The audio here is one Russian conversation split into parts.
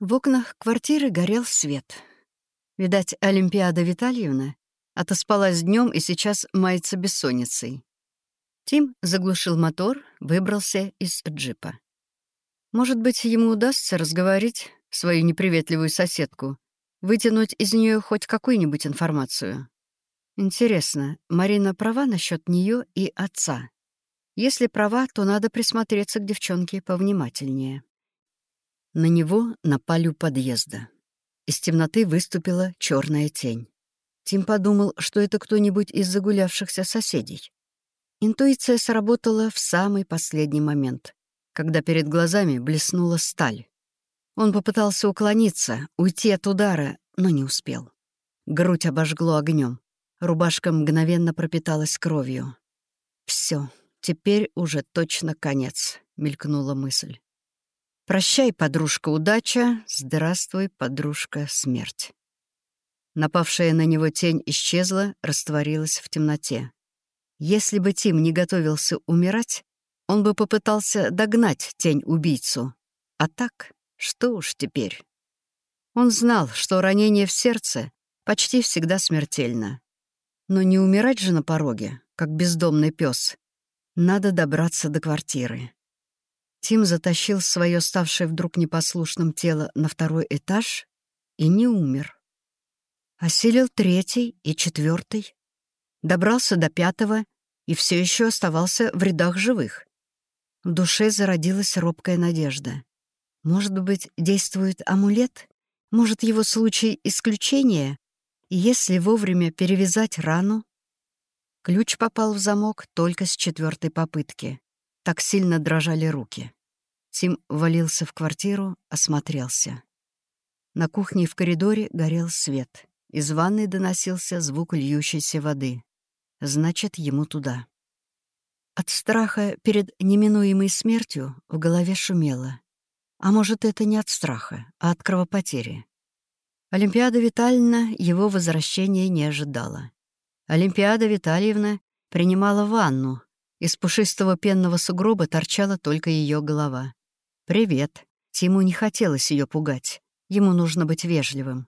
В окнах квартиры горел свет. Видать, Олимпиада Витальевна отоспалась днем и сейчас мается бессонницей. Тим заглушил мотор, выбрался из джипа. Может быть, ему удастся разговорить свою неприветливую соседку, вытянуть из нее хоть какую-нибудь информацию. Интересно, Марина права насчет нее и отца? Если права, то надо присмотреться к девчонке повнимательнее. На него напали у подъезда. Из темноты выступила черная тень. Тим подумал, что это кто-нибудь из загулявшихся соседей. Интуиция сработала в самый последний момент, когда перед глазами блеснула сталь. Он попытался уклониться, уйти от удара, но не успел. Грудь обожгло огнем. Рубашка мгновенно пропиталась кровью. Все, теперь уже точно конец», — мелькнула мысль. «Прощай, подружка, удача, здравствуй, подружка, смерть». Напавшая на него тень исчезла, растворилась в темноте. Если бы Тим не готовился умирать, он бы попытался догнать тень-убийцу. А так, что уж теперь. Он знал, что ранение в сердце почти всегда смертельно. Но не умирать же на пороге, как бездомный пес. Надо добраться до квартиры. Тим затащил свое ставшее вдруг непослушным тело на второй этаж и не умер. Осилил третий и четвертый, добрался до пятого и все еще оставался в рядах живых. В душе зародилась робкая надежда. Может быть, действует амулет? Может, его случай — исключение? Если вовремя перевязать рану? Ключ попал в замок только с четвертой попытки. Так сильно дрожали руки. Тим валился в квартиру, осмотрелся. На кухне и в коридоре горел свет. Из ванной доносился звук льющейся воды. Значит, ему туда. От страха перед неминуемой смертью в голове шумело. А может, это не от страха, а от кровопотери. Олимпиада Витальевна его возвращения не ожидала. Олимпиада Витальевна принимала ванну. Из пушистого пенного сугроба торчала только ее голова. «Привет». Тиму не хотелось ее пугать. Ему нужно быть вежливым.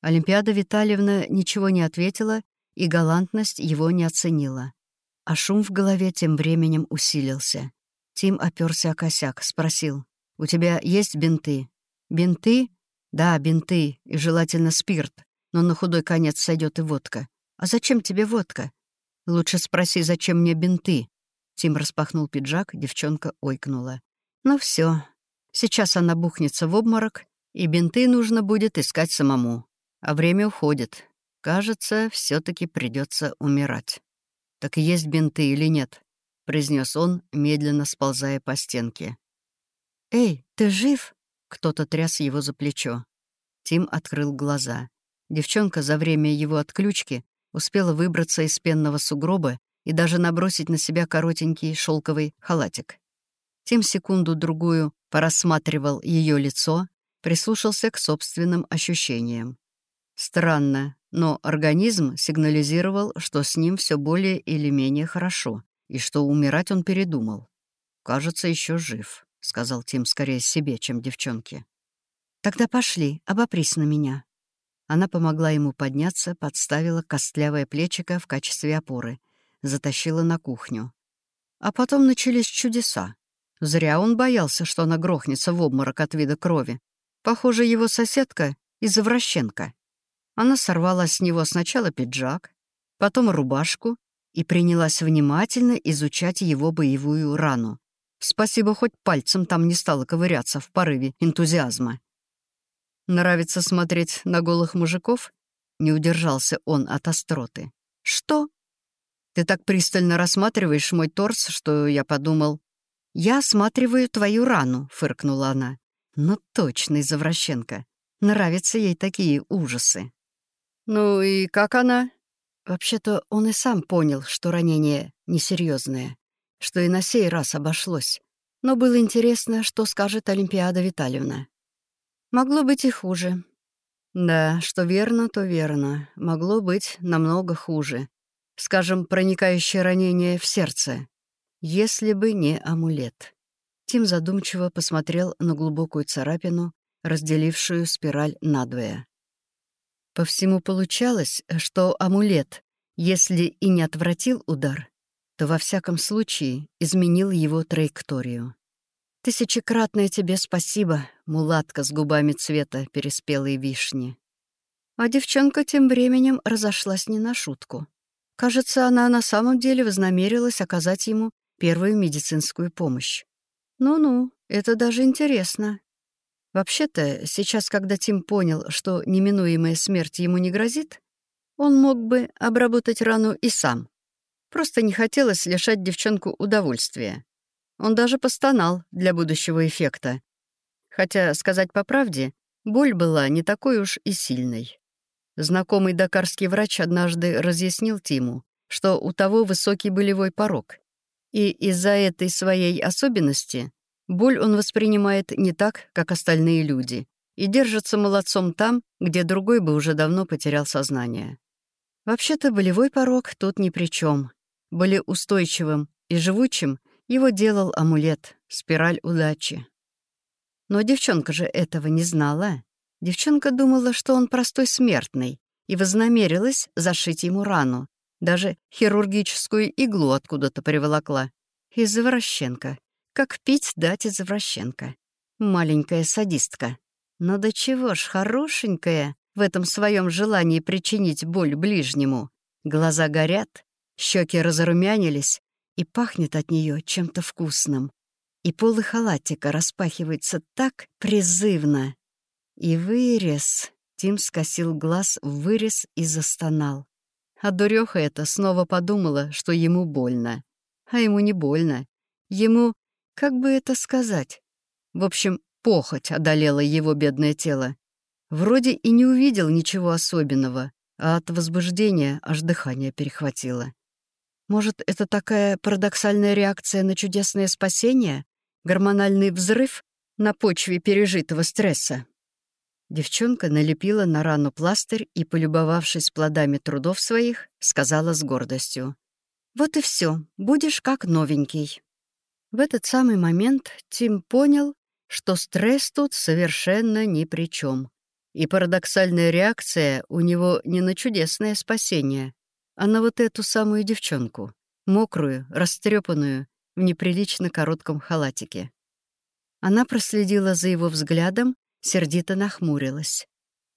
Олимпиада Витальевна ничего не ответила, и галантность его не оценила. А шум в голове тем временем усилился. Тим оперся о косяк, спросил. «У тебя есть бинты?» «Бинты?» «Да, бинты, и желательно спирт, но на худой конец сойдет и водка». «А зачем тебе водка?» «Лучше спроси, зачем мне бинты?» Тим распахнул пиджак, девчонка ойкнула. «Ну все, сейчас она бухнется в обморок, и бинты нужно будет искать самому. А время уходит. Кажется, все таки придется умирать. «Так есть бинты или нет?» — произнес он, медленно сползая по стенке. «Эй, ты жив?» — кто-то тряс его за плечо. Тим открыл глаза. Девчонка за время его отключки успела выбраться из пенного сугроба и даже набросить на себя коротенький шелковый халатик. Тим секунду-другую порассматривал ее лицо, прислушался к собственным ощущениям. Странно, но организм сигнализировал, что с ним все более или менее хорошо, и что умирать он передумал. «Кажется, еще жив», — сказал Тим скорее себе, чем девчонке. «Тогда пошли, обопрись на меня». Она помогла ему подняться, подставила костлявое плечико в качестве опоры, затащила на кухню. А потом начались чудеса. Зря он боялся, что она грохнется в обморок от вида крови. Похоже, его соседка — извращенка. Она сорвала с него сначала пиджак, потом рубашку и принялась внимательно изучать его боевую рану. Спасибо, хоть пальцем там не стала ковыряться в порыве энтузиазма. «Нравится смотреть на голых мужиков?» Не удержался он от остроты. «Что?» «Ты так пристально рассматриваешь мой торс, что я подумал...» «Я осматриваю твою рану», — фыркнула она. «Ну точно, извращенка. Нравятся ей такие ужасы». «Ну и как она?» Вообще-то он и сам понял, что ранение несерьезное, что и на сей раз обошлось. Но было интересно, что скажет Олимпиада Витальевна. Могло быть и хуже. Да, что верно, то верно. Могло быть намного хуже. Скажем, проникающее ранение в сердце. Если бы не амулет. Тим задумчиво посмотрел на глубокую царапину, разделившую спираль надвое. По всему получалось, что амулет, если и не отвратил удар, то во всяком случае изменил его траекторию. «Тысячекратное тебе спасибо, мулатка с губами цвета переспелой вишни». А девчонка тем временем разошлась не на шутку. Кажется, она на самом деле вознамерилась оказать ему первую медицинскую помощь. Ну-ну, это даже интересно. Вообще-то, сейчас, когда Тим понял, что неминуемая смерть ему не грозит, он мог бы обработать рану и сам. Просто не хотелось лишать девчонку удовольствия. Он даже постонал для будущего эффекта. Хотя, сказать по правде, боль была не такой уж и сильной. Знакомый дакарский врач однажды разъяснил Тиму, что у того высокий болевой порог. И из-за этой своей особенности боль он воспринимает не так, как остальные люди, и держится молодцом там, где другой бы уже давно потерял сознание. Вообще-то болевой порог тут ни при чем. Более устойчивым и живучим его делал амулет, спираль удачи. Но девчонка же этого не знала. Девчонка думала, что он простой смертный, и вознамерилась зашить ему рану. Даже хирургическую иглу откуда-то приволокла. Извращенка. Как пить дать извращенка. Маленькая садистка. Но до чего ж хорошенькая в этом своем желании причинить боль ближнему. Глаза горят, щеки разрумянились, и пахнет от нее чем-то вкусным. И полы халатика распахиваются так призывно, и вырез. Тим скосил глаз вырез и застонал. А дуреха эта снова подумала, что ему больно. А ему не больно. Ему, как бы это сказать? В общем, похоть одолела его бедное тело. Вроде и не увидел ничего особенного, а от возбуждения аж дыхание перехватило. Может, это такая парадоксальная реакция на чудесное спасение? Гормональный взрыв на почве пережитого стресса? Девчонка налепила на рану пластырь и, полюбовавшись плодами трудов своих, сказала с гордостью. «Вот и все, будешь как новенький». В этот самый момент Тим понял, что стресс тут совершенно ни при чем. И парадоксальная реакция у него не на чудесное спасение, а на вот эту самую девчонку, мокрую, растрепанную, в неприлично коротком халатике. Она проследила за его взглядом сердито нахмурилась.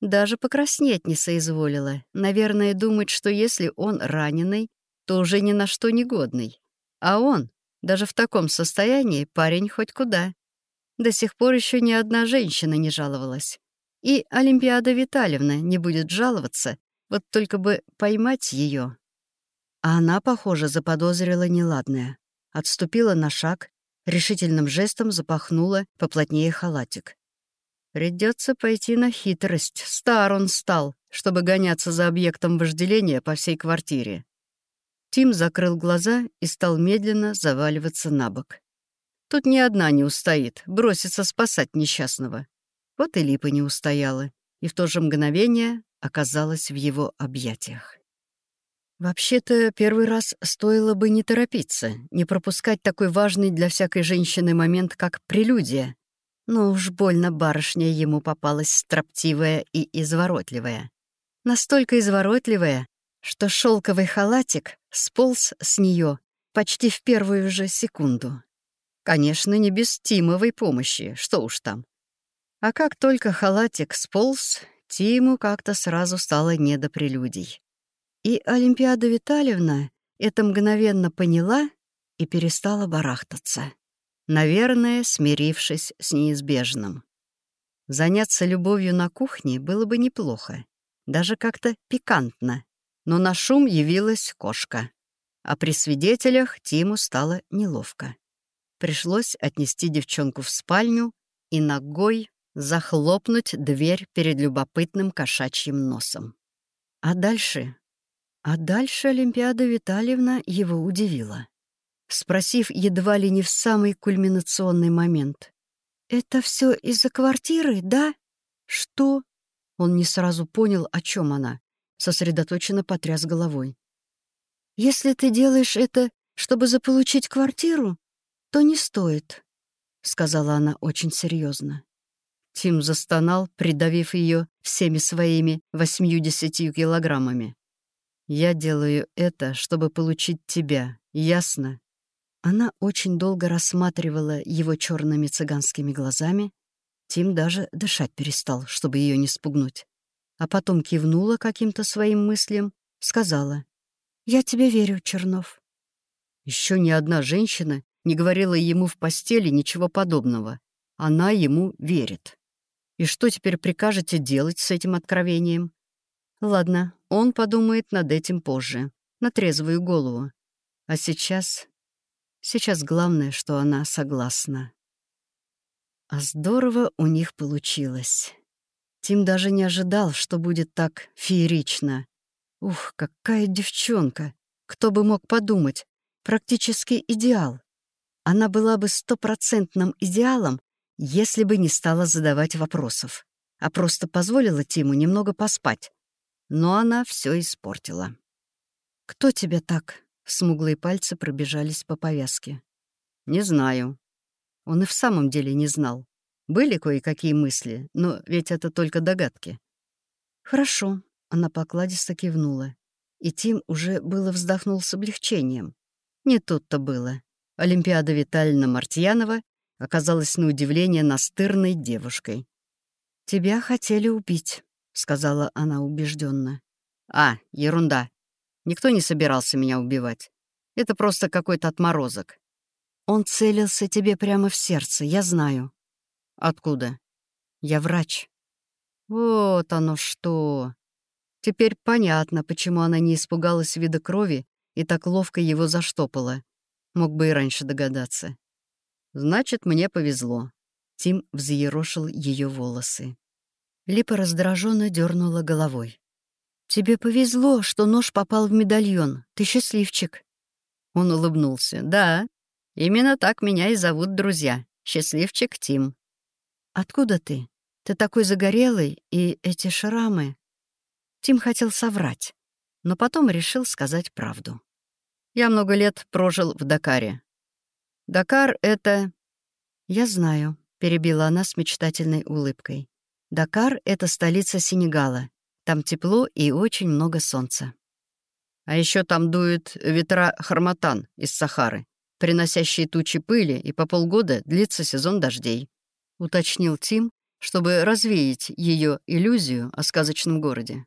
Даже покраснеть не соизволила. Наверное, думать, что если он раненый, то уже ни на что не годный. А он, даже в таком состоянии, парень хоть куда. До сих пор еще ни одна женщина не жаловалась. И Олимпиада Витальевна не будет жаловаться, вот только бы поймать ее. А она, похоже, заподозрила неладное. Отступила на шаг, решительным жестом запахнула поплотнее халатик. Придется пойти на хитрость. Стар он стал, чтобы гоняться за объектом вожделения по всей квартире. Тим закрыл глаза и стал медленно заваливаться на бок. Тут ни одна не устоит, бросится спасать несчастного. Вот и Липа не устояла, и в то же мгновение оказалась в его объятиях. Вообще-то, первый раз стоило бы не торопиться, не пропускать такой важный для всякой женщины момент, как прелюдия, но уж больно барышня ему попалась строптивая и изворотливая. Настолько изворотливая, что шелковый халатик сполз с нее почти в первую же секунду. Конечно, не без Тимовой помощи, что уж там. А как только халатик сполз, Тиму как-то сразу стало не до прелюдий. И Олимпиада Витальевна это мгновенно поняла и перестала барахтаться наверное, смирившись с неизбежным. Заняться любовью на кухне было бы неплохо, даже как-то пикантно, но на шум явилась кошка. А при свидетелях Тиму стало неловко. Пришлось отнести девчонку в спальню и ногой захлопнуть дверь перед любопытным кошачьим носом. А дальше? А дальше Олимпиада Витальевна его удивила спросив едва ли не в самый кульминационный момент. «Это все из-за квартиры, да?» «Что?» Он не сразу понял, о чем она. Сосредоточенно потряс головой. «Если ты делаешь это, чтобы заполучить квартиру, то не стоит», — сказала она очень серьезно. Тим застонал, придавив ее всеми своими восьмью-десятью килограммами. «Я делаю это, чтобы получить тебя, ясно?» Она очень долго рассматривала его черными цыганскими глазами. Тим даже дышать перестал, чтобы ее не спугнуть. А потом кивнула каким-то своим мыслям, сказала, «Я тебе верю, Чернов». Еще ни одна женщина не говорила ему в постели ничего подобного. Она ему верит. И что теперь прикажете делать с этим откровением? Ладно, он подумает над этим позже, на трезвую голову. А сейчас... Сейчас главное, что она согласна. А здорово у них получилось. Тим даже не ожидал, что будет так феерично. Ух, какая девчонка! Кто бы мог подумать? Практически идеал. Она была бы стопроцентным идеалом, если бы не стала задавать вопросов, а просто позволила Тиму немного поспать. Но она все испортила. «Кто тебя так?» — смуглые пальцы пробежались по повязке. «Не знаю». Он и в самом деле не знал. Были кое-какие мысли, но ведь это только догадки. «Хорошо», — она покладисто кивнула. И Тим уже было вздохнул с облегчением. Не тут-то было. Олимпиада Витальевна Мартьянова оказалась на удивление настырной девушкой. «Тебя хотели убить», — сказала она убежденно. «А, ерунда. Никто не собирался меня убивать. Это просто какой-то отморозок». «Он целился тебе прямо в сердце, я знаю». «Откуда?» «Я врач». «Вот оно что!» Теперь понятно, почему она не испугалась вида крови и так ловко его заштопала. Мог бы и раньше догадаться. Значит, мне повезло. Тим взъерошил ее волосы. Липа раздраженно дернула головой. «Тебе повезло, что нож попал в медальон. Ты счастливчик». Он улыбнулся. «Да, именно так меня и зовут друзья. Счастливчик Тим». «Откуда ты? Ты такой загорелый, и эти шрамы...» Тим хотел соврать, но потом решил сказать правду. «Я много лет прожил в Дакаре. Дакар — это...» «Я знаю», — перебила она с мечтательной улыбкой. «Дакар — это столица Сенегала. Там тепло и очень много солнца». «А еще там дует ветра Харматан из Сахары, приносящие тучи пыли, и по полгода длится сезон дождей», — уточнил Тим, чтобы развеять ее иллюзию о сказочном городе.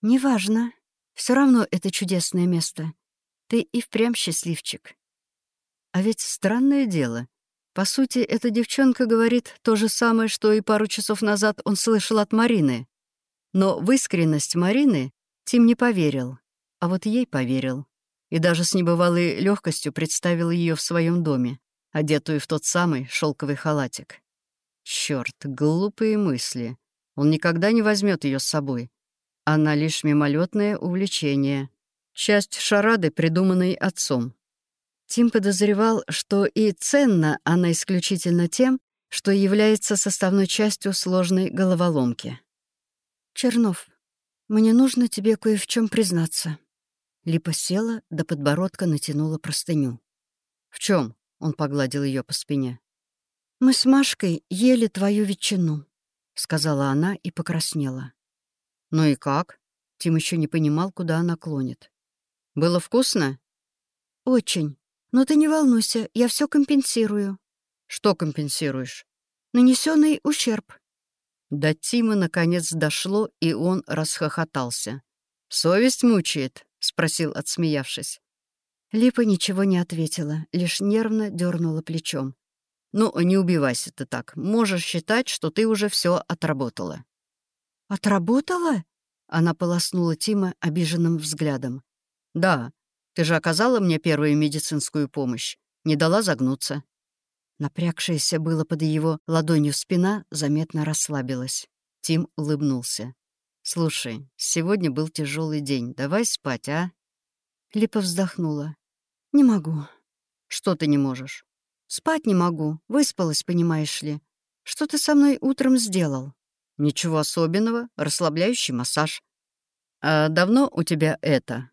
«Неважно. Все равно это чудесное место. Ты и впрямь счастливчик. А ведь странное дело. По сути, эта девчонка говорит то же самое, что и пару часов назад он слышал от Марины. Но в искренность Марины Тим не поверил, а вот ей поверил. И даже с небывалой легкостью представил ее в своем доме, одетую в тот самый шелковый халатик. Черт, глупые мысли. Он никогда не возьмет ее с собой. Она лишь мимолетное увлечение. Часть шарады, придуманной отцом. Тим подозревал, что и ценна она исключительно тем, что является составной частью сложной головоломки. «Чернов, мне нужно тебе кое в чем признаться». Липа села, до подбородка натянула простыню. «В чем? он погладил ее по спине. «Мы с Машкой ели твою ветчину», — сказала она и покраснела. «Ну и как?» Тим еще не понимал, куда она клонит. «Было вкусно?» «Очень. Но ты не волнуйся, я все компенсирую. Что компенсируешь? Нанесенный ущерб. До Тима наконец дошло, и он расхохотался. «Совесть мучает?» — спросил, отсмеявшись. Липа ничего не ответила, лишь нервно дернула плечом. «Ну, не убивайся ты так. Можешь считать, что ты уже все отработала». «Отработала?» — она полоснула Тима обиженным взглядом. «Да, ты же оказала мне первую медицинскую помощь, не дала загнуться». Напрягшаяся было под его ладонью спина заметно расслабилась. Тим улыбнулся. «Слушай, сегодня был тяжелый день. Давай спать, а?» Липа вздохнула. «Не могу». «Что ты не можешь?» «Спать не могу. Выспалась, понимаешь ли. Что ты со мной утром сделал?» «Ничего особенного. Расслабляющий массаж». «А давно у тебя это?»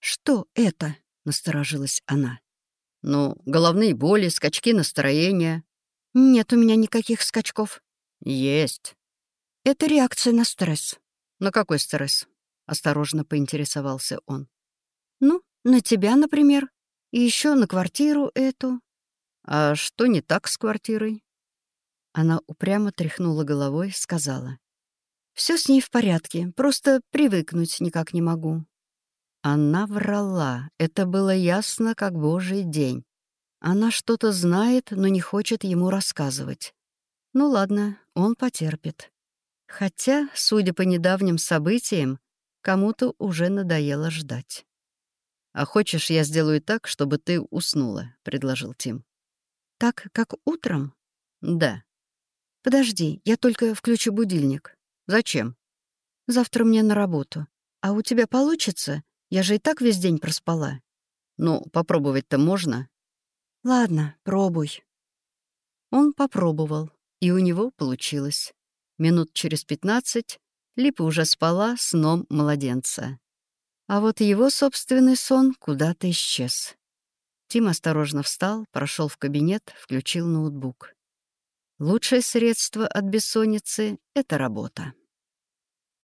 «Что это?» — насторожилась она. «Ну, головные боли, скачки настроения». «Нет у меня никаких скачков». Есть. Это реакция на стресс. На какой стресс? Осторожно поинтересовался он. Ну, на тебя, например. И еще на квартиру эту. А что не так с квартирой? Она упрямо тряхнула головой, сказала. Все с ней в порядке, просто привыкнуть никак не могу. Она врала, это было ясно, как божий день. Она что-то знает, но не хочет ему рассказывать. Ну ладно, он потерпит. Хотя, судя по недавним событиям, кому-то уже надоело ждать. «А хочешь, я сделаю так, чтобы ты уснула?» — предложил Тим. «Так, как утром?» «Да». «Подожди, я только включу будильник». «Зачем?» «Завтра мне на работу. А у тебя получится? Я же и так весь день проспала». «Ну, попробовать-то можно?» «Ладно, пробуй». Он попробовал, и у него получилось. Минут через пятнадцать Липа уже спала сном младенца. А вот его собственный сон куда-то исчез. Тим осторожно встал, прошел в кабинет, включил ноутбук. Лучшее средство от бессонницы — это работа.